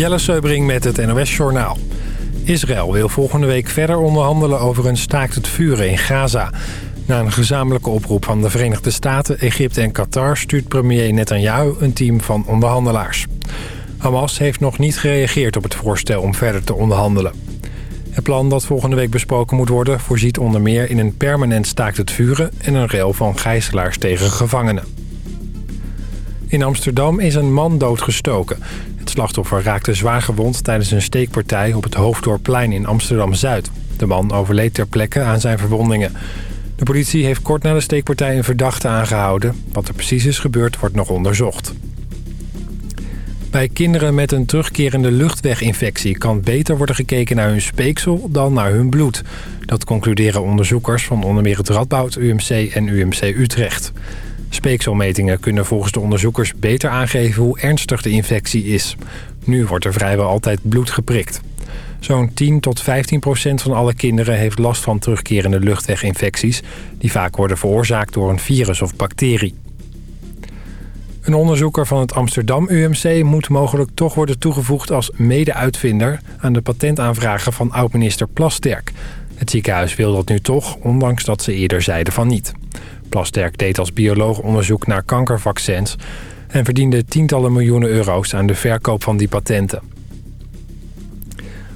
Jelle Seubring met het NOS Journaal. Israël wil volgende week verder onderhandelen over een staakt het vuren in Gaza. Na een gezamenlijke oproep van de Verenigde Staten, Egypte en Qatar... stuurt premier Netanyahu een team van onderhandelaars. Hamas heeft nog niet gereageerd op het voorstel om verder te onderhandelen. Het plan dat volgende week besproken moet worden... voorziet onder meer in een permanent staakt het vuren... en een rel van gijzelaars tegen gevangenen. In Amsterdam is een man doodgestoken. Het slachtoffer raakte zwaar gewond tijdens een steekpartij op het Hoofddorpplein in Amsterdam-Zuid. De man overleed ter plekke aan zijn verwondingen. De politie heeft kort na de steekpartij een verdachte aangehouden. Wat er precies is gebeurd wordt nog onderzocht. Bij kinderen met een terugkerende luchtweginfectie kan beter worden gekeken naar hun speeksel dan naar hun bloed. Dat concluderen onderzoekers van onder meer het Radboud UMC en UMC Utrecht. Speekselmetingen kunnen volgens de onderzoekers beter aangeven hoe ernstig de infectie is. Nu wordt er vrijwel altijd bloed geprikt. Zo'n 10 tot 15 procent van alle kinderen heeft last van terugkerende luchtweginfecties... die vaak worden veroorzaakt door een virus of bacterie. Een onderzoeker van het Amsterdam UMC moet mogelijk toch worden toegevoegd als mede-uitvinder... aan de patentaanvragen van oud-minister Plasterk. Het ziekenhuis wil dat nu toch, ondanks dat ze eerder zeiden van niet. Plasterk deed als bioloog onderzoek naar kankervaccins... en verdiende tientallen miljoenen euro's aan de verkoop van die patenten.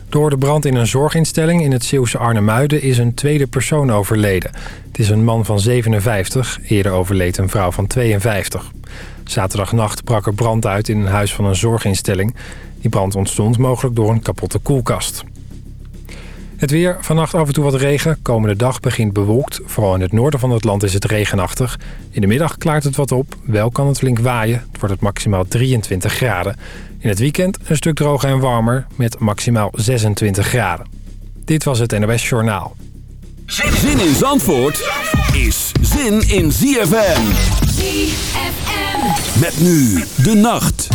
Door de brand in een zorginstelling in het Zeeuwse Arnhemuiden is een tweede persoon overleden. Het is een man van 57, eerder overleed een vrouw van 52. Zaterdagnacht brak er brand uit in een huis van een zorginstelling. Die brand ontstond mogelijk door een kapotte koelkast. Het weer, vannacht af en toe wat regen. Komende dag begint bewolkt. Vooral in het noorden van het land is het regenachtig. In de middag klaart het wat op. Wel kan het flink waaien. Het wordt het maximaal 23 graden. In het weekend een stuk droger en warmer met maximaal 26 graden. Dit was het NOS Journaal. Zin in Zandvoort is zin in ZFM. ZFM. Met nu de nacht.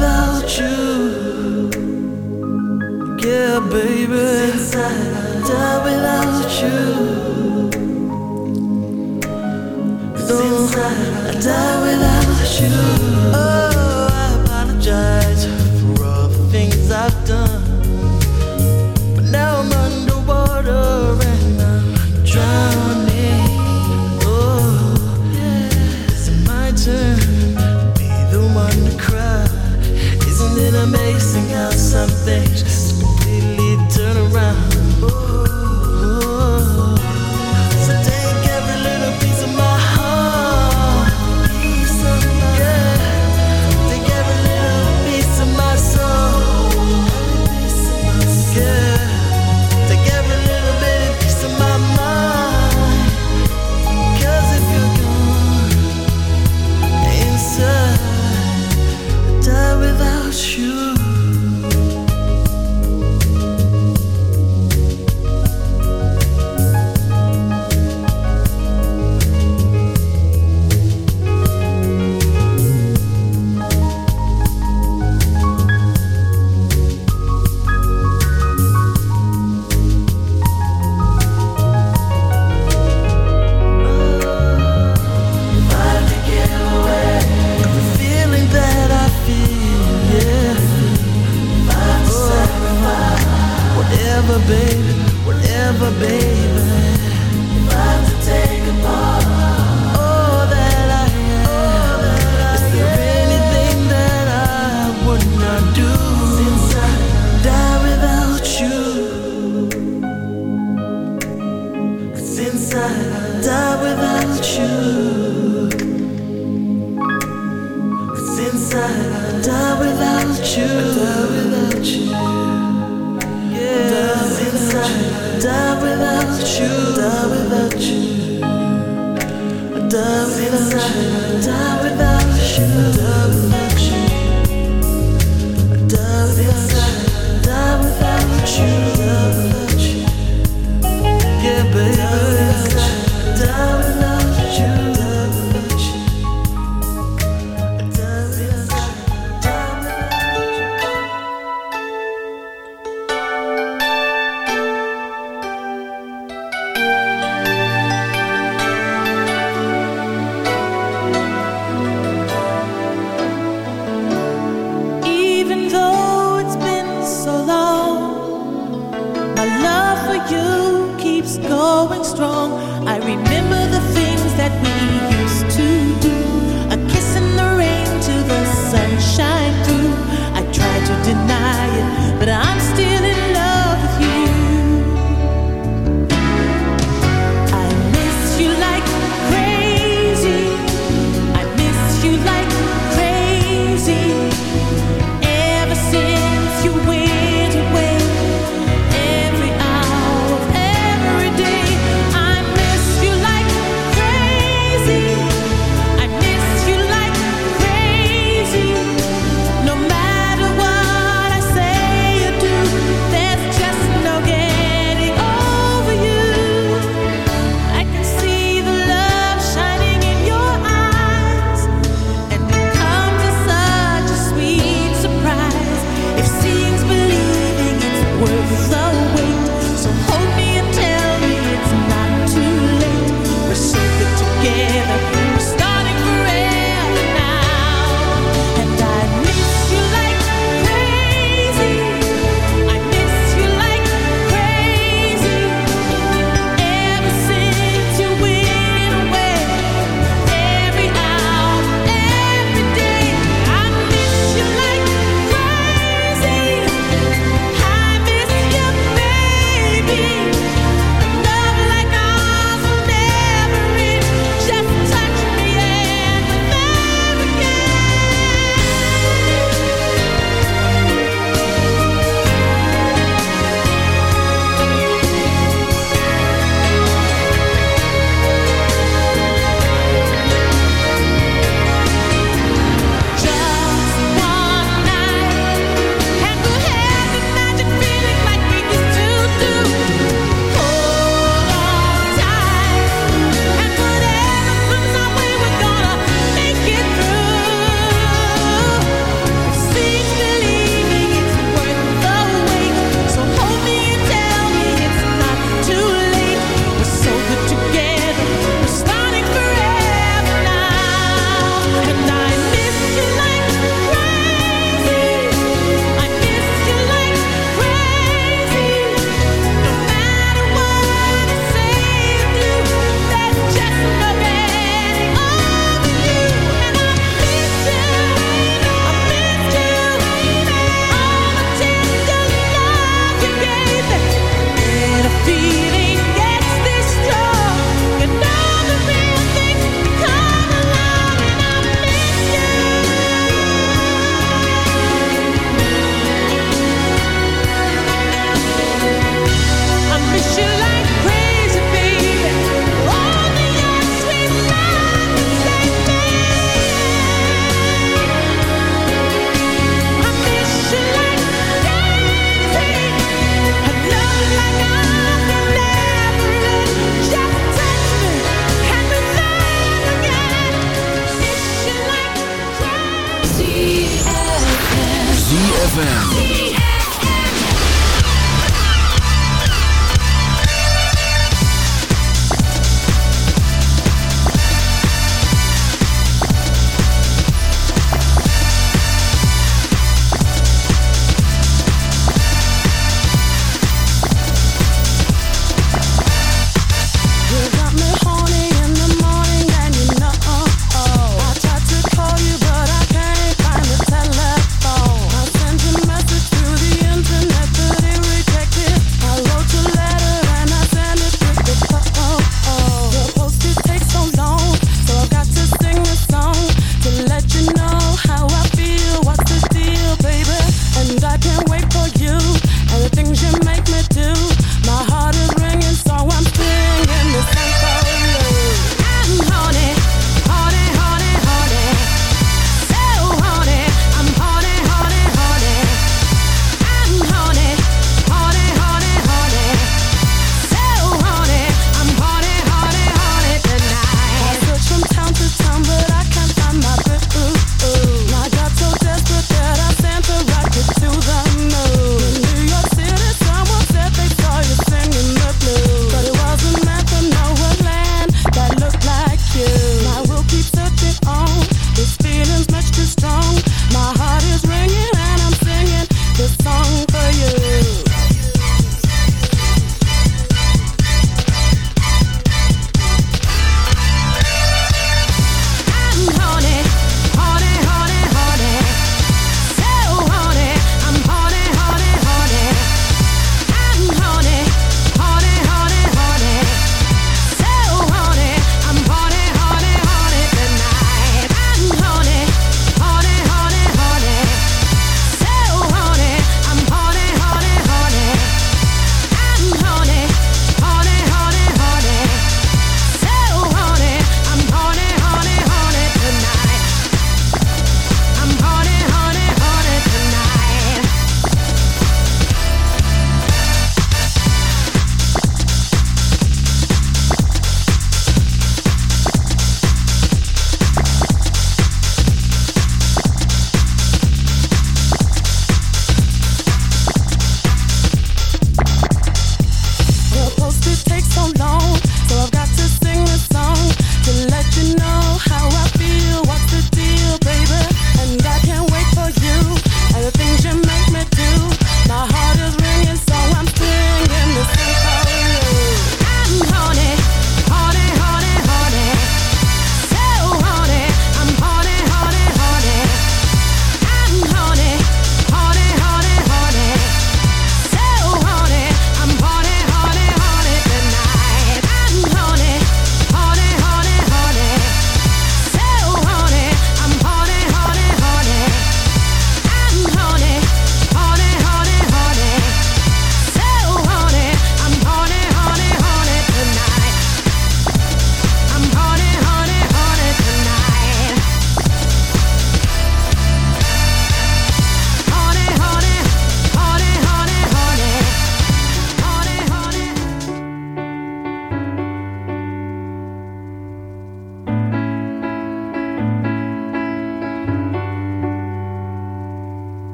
without you. Yeah, baby. Since I die without you. Since I die without you. Oh. inside. Die without you. It's inside. Die without you. love.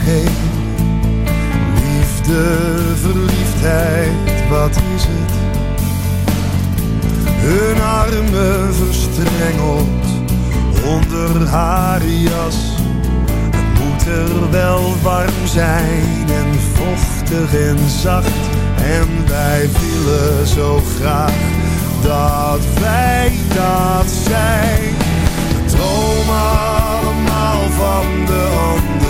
heen. Liefde, verliefdheid, wat is het? Hun armen verstrengeld onder haar jas. Het moet er wel warm zijn en vochtig en zacht. En wij willen zo graag dat wij dat zijn. het allemaal van de ander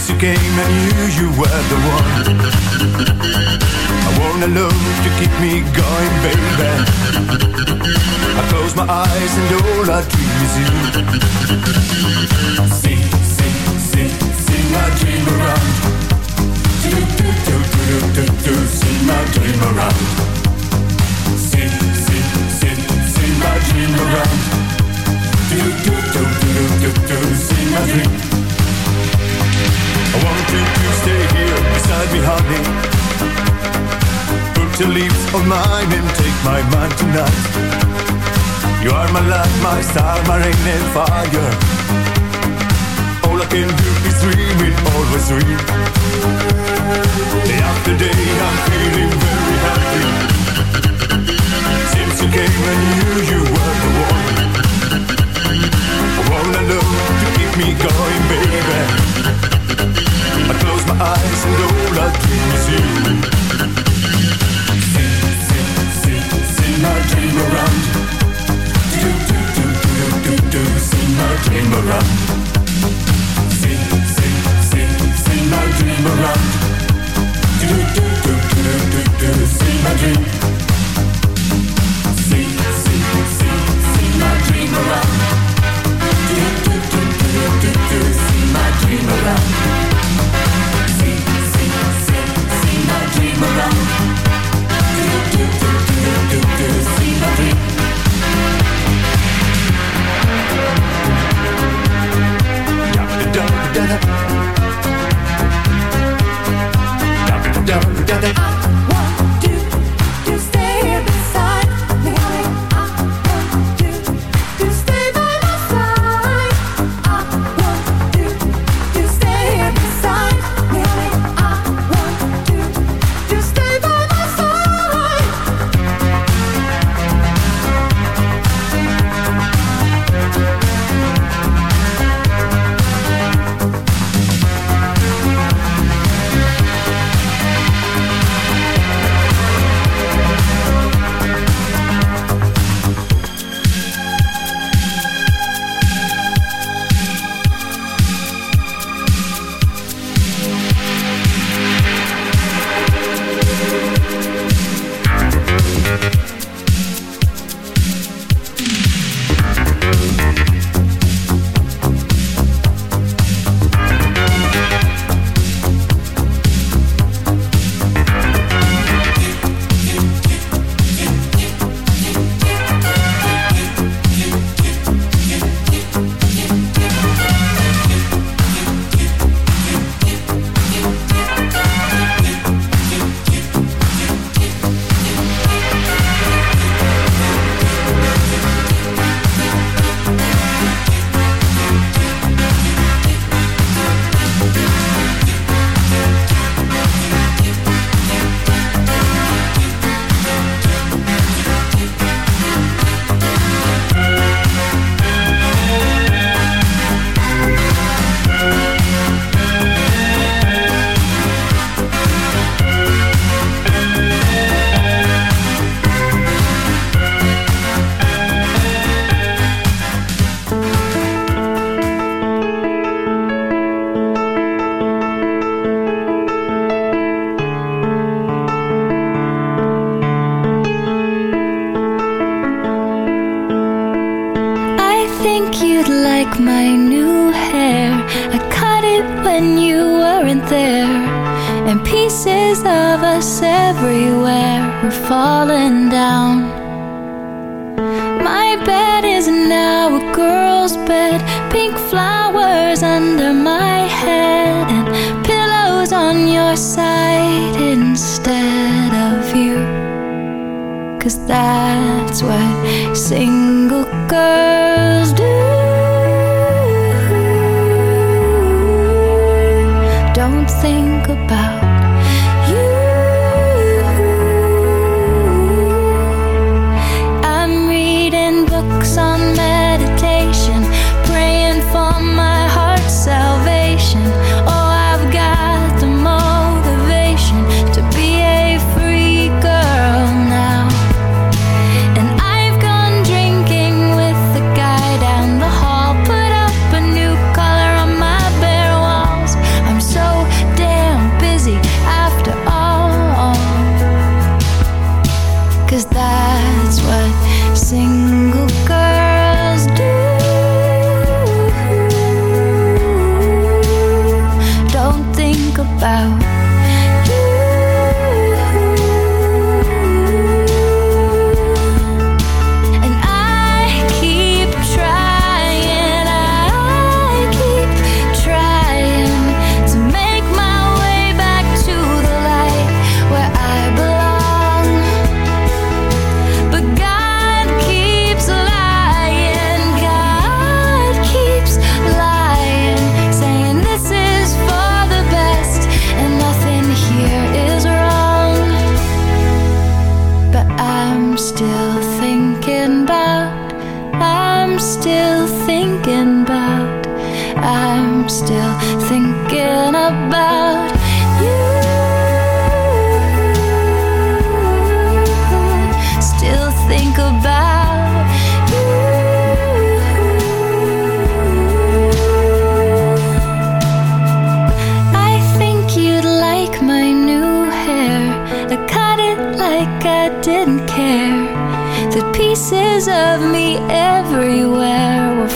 Since you came, and knew you were the one. I wanna love to keep me going, baby. I close my eyes and all I dream is you. See, see, see, see my dream around. Do, do, do, do, do, do, see my dream around. See, see, see, see my dream around. Do, do, do, do, do, do, do, see my dream. I want you to stay here beside me, honey. Put your lips on mine and take my mind tonight. You are my light, my star, my rain and fire. All I can do is dream it, always dream. Day after day, I'm feeling very happy. Since you came, I knew you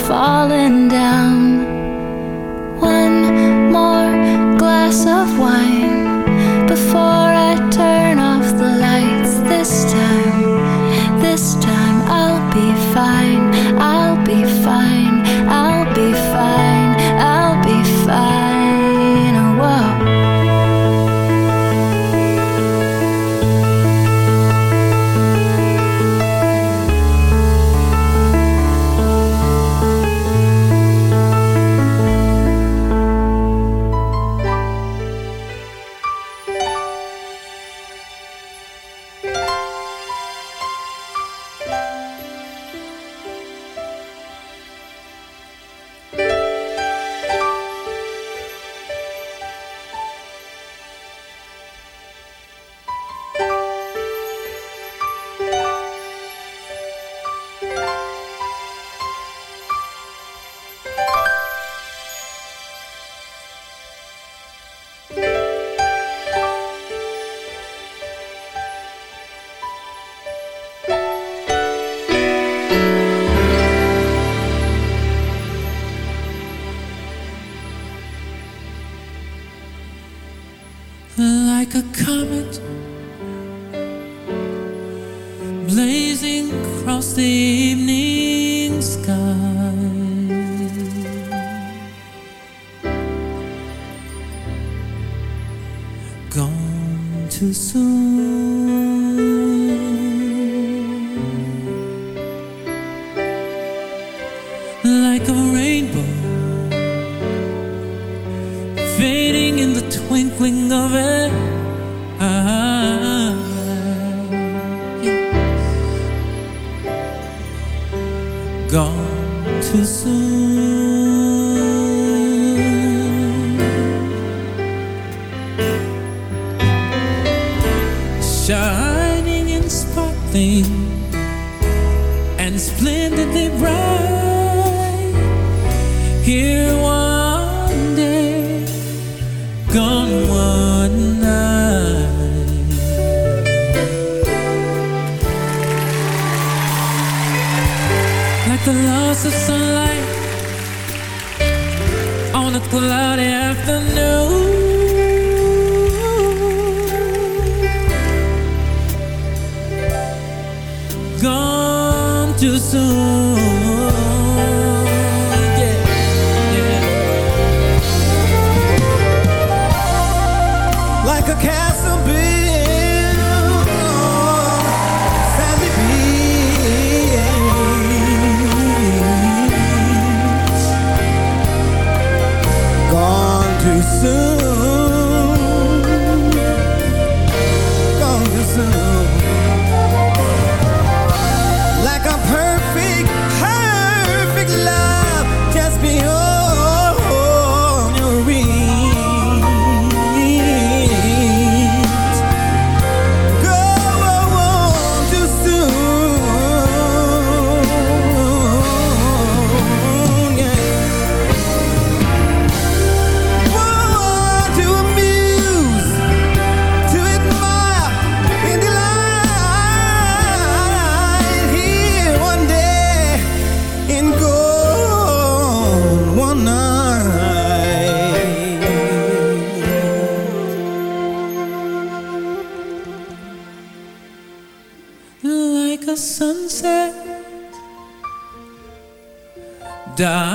falling Gone too soon. the sunset. Down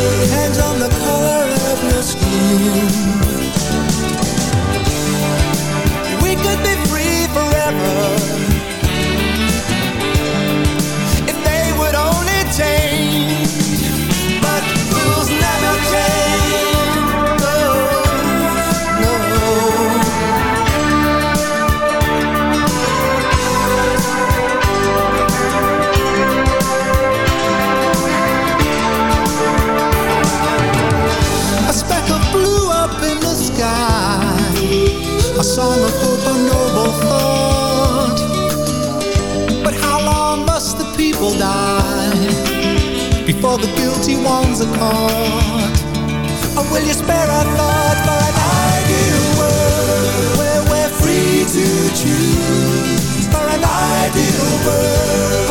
ones are caught. And will you spare a thought for an ideal world where we're free to choose? For an ideal world.